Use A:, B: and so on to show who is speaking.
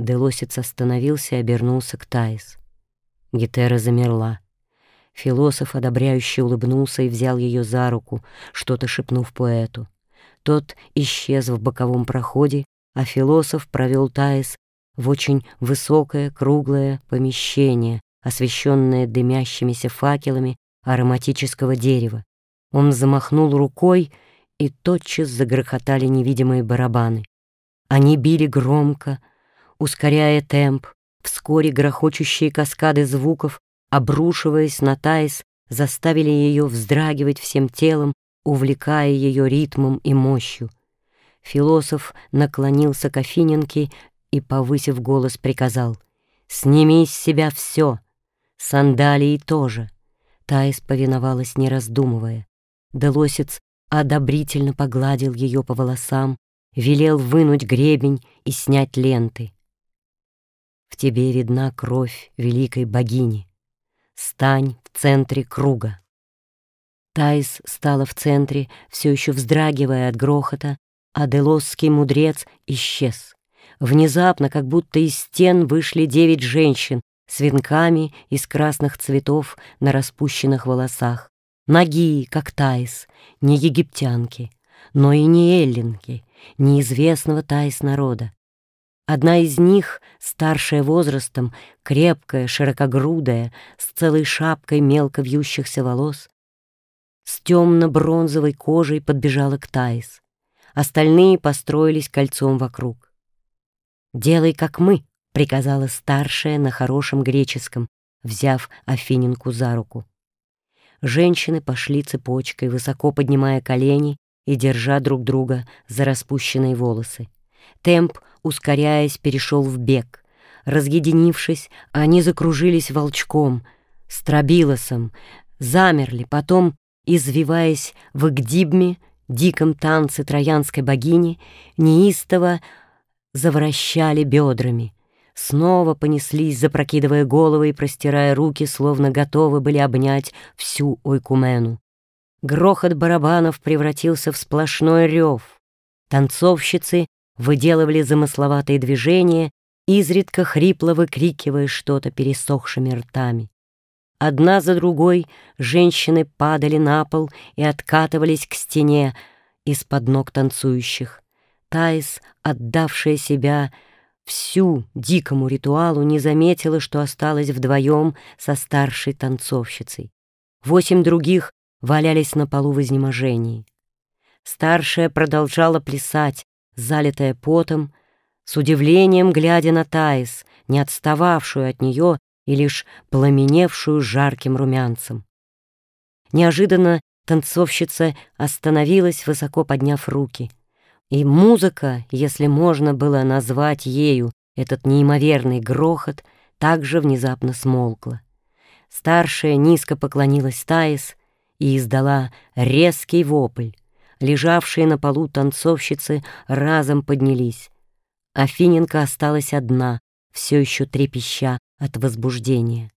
A: Делосец остановился и обернулся к Таис. Гетера замерла. Философ одобряюще улыбнулся и взял ее за руку, что-то шепнув поэту. Тот исчез в боковом проходе, а философ провел Таис в очень высокое круглое помещение, освещенное дымящимися факелами ароматического дерева. Он замахнул рукой, и тотчас загрохотали невидимые барабаны. Они били громко, ускоряя темп, вскоре грохочущие каскады звуков, обрушиваясь на Таис, заставили ее вздрагивать всем телом, увлекая ее ритмом и мощью. Философ наклонился к Афиненке и, повысив голос, приказал «Сними из себя все, сандалии тоже». Таис повиновалась, не раздумывая. Делосец одобрительно погладил ее по волосам, велел вынуть гребень и снять ленты. В тебе видна кровь великой богини. Стань в центре круга. Таис стала в центре, все еще вздрагивая от грохота, а делосский мудрец исчез. Внезапно, как будто из стен вышли девять женщин с венками из красных цветов на распущенных волосах. Ноги, как Таис, не египтянки, но и не эллинки, неизвестного Таис народа. Одна из них, старшая возрастом, крепкая, широкогрудая, с целой шапкой мелко вьющихся волос, с темно-бронзовой кожей подбежала к Таис. Остальные построились кольцом вокруг. «Делай, как мы», — приказала старшая на хорошем греческом, взяв Афининку за руку. Женщины пошли цепочкой, высоко поднимая колени и держа друг друга за распущенные волосы. Темп, ускоряясь, перешел в бег. Разъединившись, они закружились волчком, стробилосом, замерли, потом, извиваясь в гдибме, диком танце троянской богини, неистово завращали бедрами — снова понеслись, запрокидывая головы и простирая руки, словно готовы были обнять всю Ойкумену. Грохот барабанов превратился в сплошной рев. Танцовщицы выделывали замысловатые движения, изредка хрипло выкрикивая что-то пересохшими ртами. Одна за другой женщины падали на пол и откатывались к стене из-под ног танцующих. Таис, отдавшая себя, всю дикому ритуалу не заметила, что осталась вдвоем со старшей танцовщицей. Восемь других валялись на полу в изнеможении. Старшая продолжала плясать, залитая потом, с удивлением глядя на Таис, не отстававшую от нее и лишь пламеневшую жарким румянцем. Неожиданно танцовщица остановилась, высоко подняв руки — и музыка, если можно было назвать ею этот неимоверный грохот, также внезапно смолкла. Старшая низко поклонилась Таис и издала резкий вопль. Лежавшие на полу танцовщицы разом поднялись. Афиненко осталась одна, все еще трепеща от возбуждения.